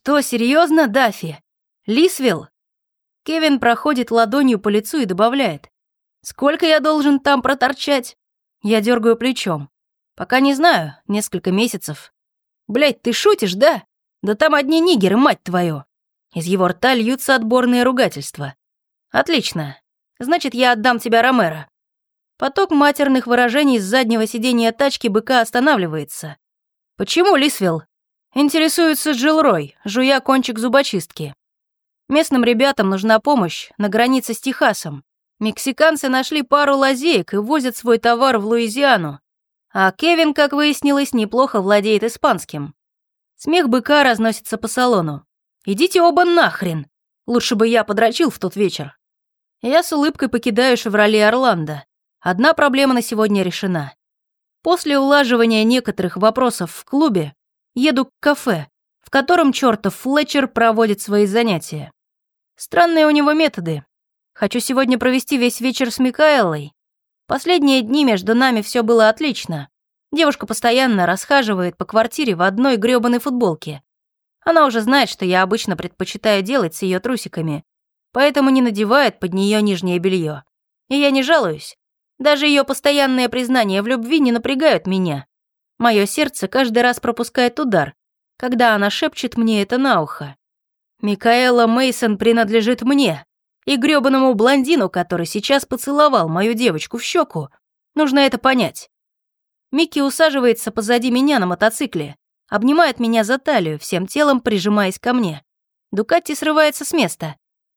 Что, серьезно, Дафи? Лисвилл? Кевин проходит ладонью по лицу и добавляет. Сколько я должен там проторчать? Я дергаю плечом. Пока не знаю, несколько месяцев. Блять, ты шутишь, да? Да там одни нигеры, мать твою. Из его рта льются отборные ругательства. Отлично. Значит, я отдам тебя Ромеро. Поток матерных выражений с заднего сиденья тачки быка останавливается. Почему, Лисвилл? Интересуется Джилрой, жуя кончик зубочистки. Местным ребятам нужна помощь на границе с Техасом. Мексиканцы нашли пару лазеек и возят свой товар в Луизиану. А Кевин, как выяснилось, неплохо владеет испанским. Смех быка разносится по салону. «Идите оба нахрен! Лучше бы я подрочил в тот вечер». Я с улыбкой покидаю «Шевроле Орландо». Одна проблема на сегодня решена. После улаживания некоторых вопросов в клубе еду к кафе, в котором чертов Флетчер проводит свои занятия. Странные у него методы. Хочу сегодня провести весь вечер с Микаэлой. Последние дни между нами все было отлично. Девушка постоянно расхаживает по квартире в одной грёбаной футболке. Она уже знает, что я обычно предпочитаю делать с ее трусиками, поэтому не надевает под нее нижнее белье. И я не жалуюсь. Даже ее постоянные признания в любви не напрягают меня. Мое сердце каждый раз пропускает удар, когда она шепчет мне это на ухо. Микаэла Мейсон принадлежит мне, и грёбаному блондину, который сейчас поцеловал мою девочку в щеку, нужно это понять. Микки усаживается позади меня на мотоцикле, обнимает меня за талию, всем телом прижимаясь ко мне. Дукатти срывается с места.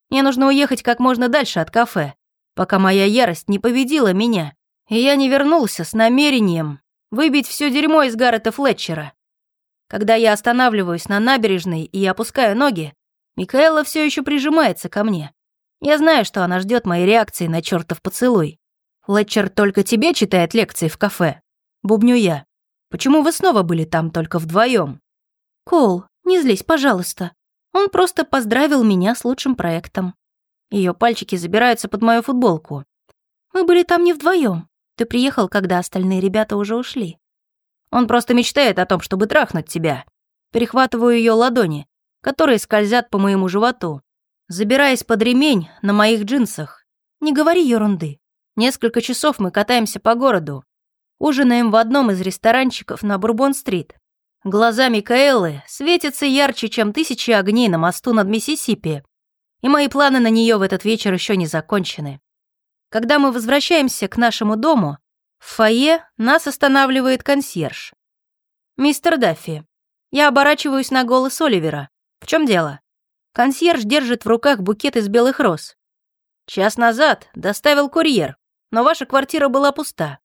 Мне нужно уехать как можно дальше от кафе, пока моя ярость не победила меня, и я не вернулся с намерением выбить все дерьмо из Гаррета Флетчера. Когда я останавливаюсь на набережной и опускаю ноги, Микаэла все еще прижимается ко мне. Я знаю, что она ждет моей реакции на чертов поцелуй. Флетчер только тебе читает лекции в кафе. Бубню я. Почему вы снова были там только вдвоем? Кол, не злись, пожалуйста. Он просто поздравил меня с лучшим проектом. Ее пальчики забираются под мою футболку. Мы были там не вдвоем. Ты приехал, когда остальные ребята уже ушли. Он просто мечтает о том, чтобы трахнуть тебя. Перехватываю ее ладони, которые скользят по моему животу, забираясь под ремень на моих джинсах. Не говори ерунды. Несколько часов мы катаемся по городу. Ужинаем в одном из ресторанчиков на Бурбон-стрит. Глаза Микаэлы светятся ярче, чем тысячи огней на мосту над Миссисипи, и мои планы на нее в этот вечер еще не закончены. Когда мы возвращаемся к нашему дому, в фойе нас останавливает консьерж. «Мистер Даффи, я оборачиваюсь на голос Оливера. В чем дело?» Консьерж держит в руках букет из белых роз. «Час назад доставил курьер, но ваша квартира была пуста.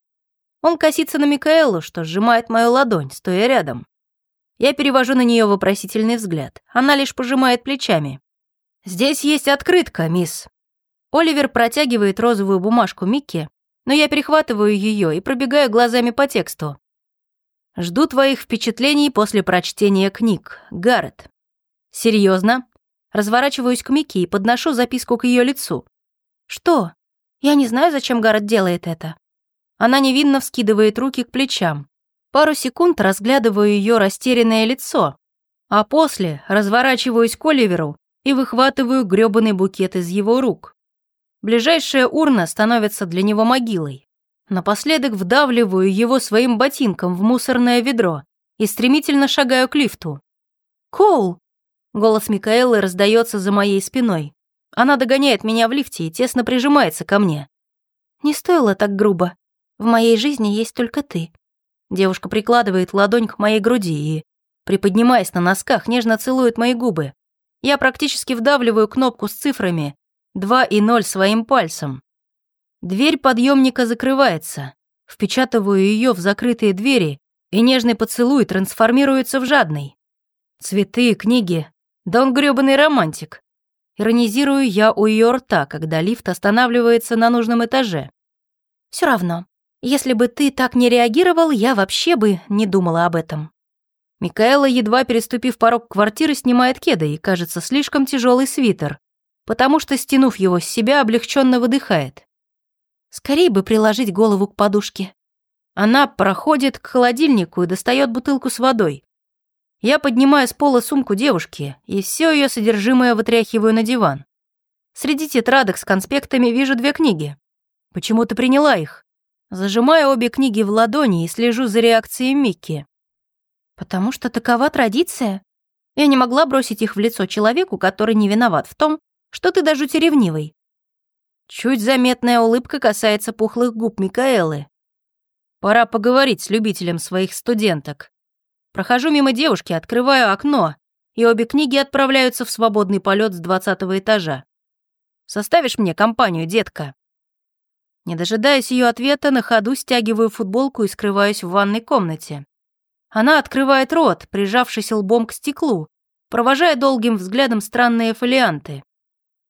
Он косится на Микаэлу, что сжимает мою ладонь, стоя рядом. Я перевожу на нее вопросительный взгляд. Она лишь пожимает плечами. «Здесь есть открытка, мисс». Оливер протягивает розовую бумажку Микки, но я перехватываю ее и пробегаю глазами по тексту. «Жду твоих впечатлений после прочтения книг, Гаррет». «Серьезно?» Разворачиваюсь к Микки и подношу записку к ее лицу. «Что? Я не знаю, зачем Гаррет делает это». Она невинно вскидывает руки к плечам. Пару секунд разглядываю ее растерянное лицо, а после разворачиваюсь к Оливеру и выхватываю грёбаный букет из его рук. Ближайшая урна становится для него могилой. Напоследок вдавливаю его своим ботинком в мусорное ведро и стремительно шагаю к лифту. «Коул!» — голос Микаэлы раздается за моей спиной. Она догоняет меня в лифте и тесно прижимается ко мне. «Не стоило так грубо. В моей жизни есть только ты. Девушка прикладывает ладонь к моей груди и, приподнимаясь на носках, нежно целует мои губы. Я практически вдавливаю кнопку с цифрами 2 и 0 своим пальцем. Дверь подъемника закрывается. Впечатываю ее в закрытые двери, и нежный поцелуй трансформируется в жадный. Цветы, книги. Да он грёбаный романтик. Иронизирую я у ее рта, когда лифт останавливается на нужном этаже. Все равно, если бы ты так не реагировал, я вообще бы не думала об этом». Микаэла, едва переступив порог квартиры, снимает кеды и, кажется, слишком тяжелый свитер, потому что, стянув его с себя, облегченно выдыхает. Скорее бы приложить голову к подушке. Она проходит к холодильнику и достает бутылку с водой. Я поднимаю с пола сумку девушки и все ее содержимое вытряхиваю на диван. Среди тетрадок с конспектами вижу две книги. Почему ты приняла их? Зажимаю обе книги в ладони и слежу за реакцией Микки. Потому что такова традиция. Я не могла бросить их в лицо человеку, который не виноват в том, что ты даже ревнивый. Чуть заметная улыбка касается пухлых губ Микаэлы. Пора поговорить с любителем своих студенток. Прохожу мимо девушки, открываю окно, и обе книги отправляются в свободный полет с двадцатого этажа. Составишь мне компанию, детка?» Не дожидаясь ее ответа, на ходу стягиваю футболку и скрываюсь в ванной комнате. Она открывает рот, прижавшись лбом к стеклу, провожая долгим взглядом странные фолианты.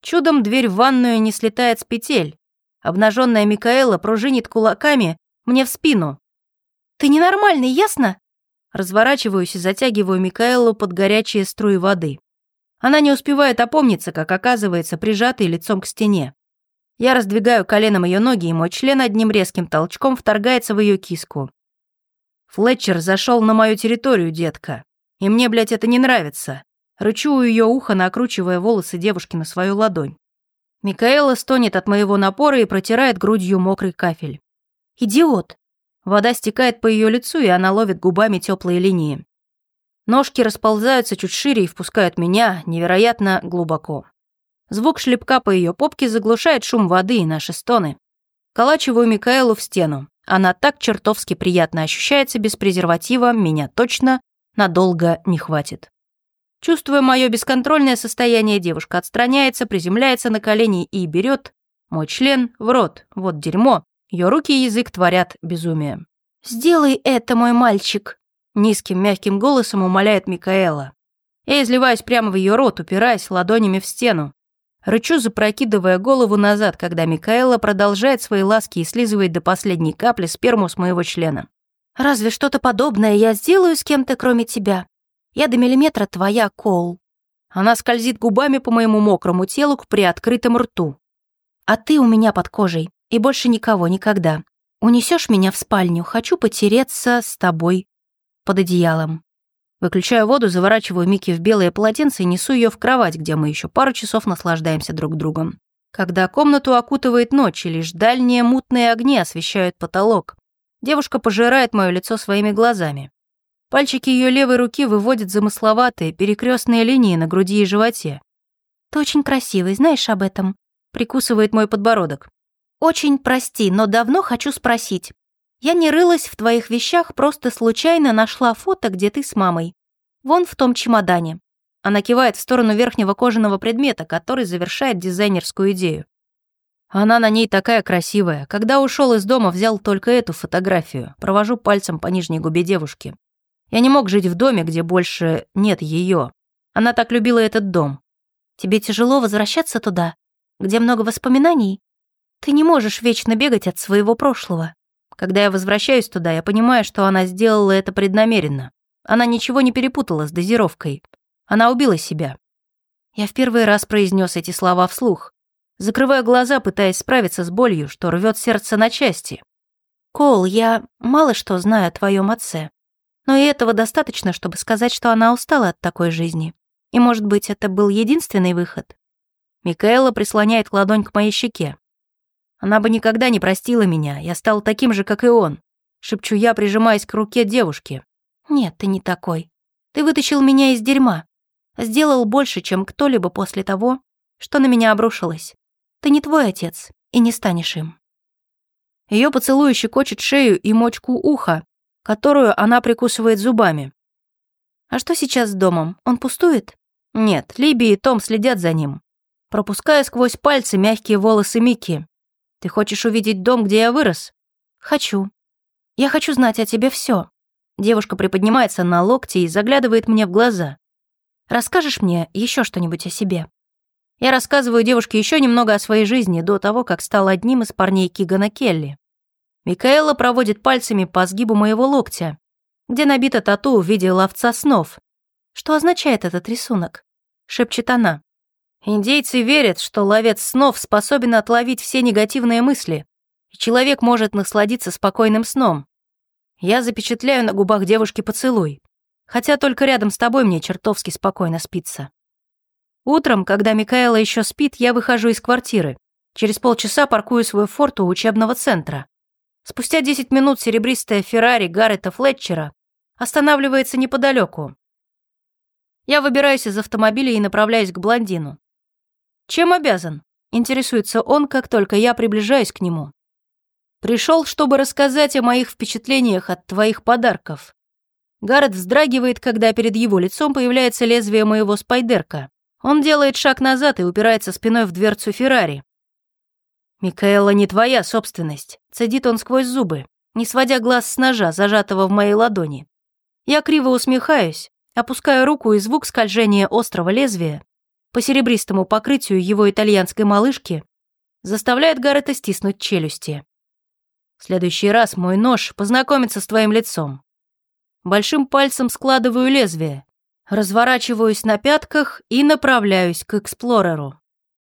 Чудом дверь в ванную не слетает с петель. Обнаженная Микаэла пружинит кулаками мне в спину. «Ты ненормальный, ясно?» Разворачиваюсь и затягиваю Микаэлу под горячие струи воды. Она не успевает опомниться, как оказывается прижатой лицом к стене. Я раздвигаю коленом ее ноги, и мой член одним резким толчком вторгается в ее киску. Флетчер зашел на мою территорию, детка. И мне, блядь, это не нравится. Рычу у ее уха, накручивая волосы девушки на свою ладонь. Микаэла стонет от моего напора и протирает грудью мокрый кафель. «Идиот!» Вода стекает по ее лицу, и она ловит губами теплые линии. Ножки расползаются чуть шире и впускают меня невероятно глубоко. Звук шлепка по ее попке заглушает шум воды и наши стоны. Колачиваю Микаэлу в стену. Она так чертовски приятно ощущается без презерватива, меня точно надолго не хватит. Чувствуя мое бесконтрольное состояние, девушка отстраняется, приземляется на колени и берет мой член в рот. Вот дерьмо. Ее руки и язык творят безумие. «Сделай это, мой мальчик!» Низким мягким голосом умоляет Микаэла. Я изливаюсь прямо в ее рот, упираясь ладонями в стену. Рычу, запрокидывая голову назад, когда Микаэла продолжает свои ласки и слизывает до последней капли сперму с моего члена. «Разве что-то подобное я сделаю с кем-то, кроме тебя? Я до миллиметра твоя, Кол». Она скользит губами по моему мокрому телу к приоткрытому рту. «А ты у меня под кожей, и больше никого никогда. Унесешь меня в спальню, хочу потереться с тобой под одеялом. Выключаю воду, заворачиваю Микки в белое полотенце и несу ее в кровать, где мы еще пару часов наслаждаемся друг другом. Когда комнату окутывает ночь, и лишь дальние мутные огни освещают потолок, девушка пожирает мое лицо своими глазами. Пальчики ее левой руки выводят замысловатые, перекрестные линии на груди и животе. «Ты очень красивый, знаешь об этом?» Прикусывает мой подбородок. «Очень прости, но давно хочу спросить. Я не рылась в твоих вещах, просто случайно нашла фото, где ты с мамой. Вон в том чемодане. Она кивает в сторону верхнего кожаного предмета, который завершает дизайнерскую идею. Она на ней такая красивая. Когда ушел из дома, взял только эту фотографию. Провожу пальцем по нижней губе девушки. Я не мог жить в доме, где больше нет ее. Она так любила этот дом. Тебе тяжело возвращаться туда, где много воспоминаний? Ты не можешь вечно бегать от своего прошлого. Когда я возвращаюсь туда, я понимаю, что она сделала это преднамеренно. Она ничего не перепутала с дозировкой. Она убила себя. Я в первый раз произнес эти слова вслух, закрывая глаза, пытаясь справиться с болью, что рвет сердце на части. «Кол, я мало что знаю о твоем отце, но и этого достаточно, чтобы сказать, что она устала от такой жизни. И, может быть, это был единственный выход?» Микаэла прислоняет ладонь к моей щеке. Она бы никогда не простила меня, я стал таким же, как и он. Шепчу я, прижимаясь к руке девушки. Нет, ты не такой. Ты вытащил меня из дерьма. Сделал больше, чем кто-либо после того, что на меня обрушилось. Ты не твой отец и не станешь им. Ее поцелуй щекочет шею и мочку уха, которую она прикусывает зубами. А что сейчас с домом? Он пустует? Нет, Либи и Том следят за ним. Пропуская сквозь пальцы мягкие волосы Микки, ты хочешь увидеть дом, где я вырос? Хочу. Я хочу знать о тебе все. Девушка приподнимается на локти и заглядывает мне в глаза. Расскажешь мне еще что-нибудь о себе? Я рассказываю девушке еще немного о своей жизни до того, как стал одним из парней Кигана Келли. Микаэла проводит пальцами по сгибу моего локтя, где набита тату в виде ловца снов. Что означает этот рисунок? Шепчет она. Индейцы верят, что ловец снов способен отловить все негативные мысли, и человек может насладиться спокойным сном. Я запечатляю на губах девушки поцелуй. Хотя только рядом с тобой мне чертовски спокойно спится. Утром, когда Микаэла еще спит, я выхожу из квартиры. Через полчаса паркую свой форт у учебного центра. Спустя 10 минут серебристая Феррари Гаррета Флетчера останавливается неподалеку. Я выбираюсь из автомобиля и направляюсь к блондину. «Чем обязан?» — интересуется он, как только я приближаюсь к нему. «Пришел, чтобы рассказать о моих впечатлениях от твоих подарков». Гаррет вздрагивает, когда перед его лицом появляется лезвие моего спайдерка. Он делает шаг назад и упирается спиной в дверцу Феррари. «Микаэла не твоя собственность», — цедит он сквозь зубы, не сводя глаз с ножа, зажатого в моей ладони. Я криво усмехаюсь, опускаю руку, и звук скольжения острого лезвия по серебристому покрытию его итальянской малышки заставляет Гаррета стиснуть челюсти. В следующий раз мой нож познакомится с твоим лицом. Большим пальцем складываю лезвие, разворачиваюсь на пятках и направляюсь к эксплореру.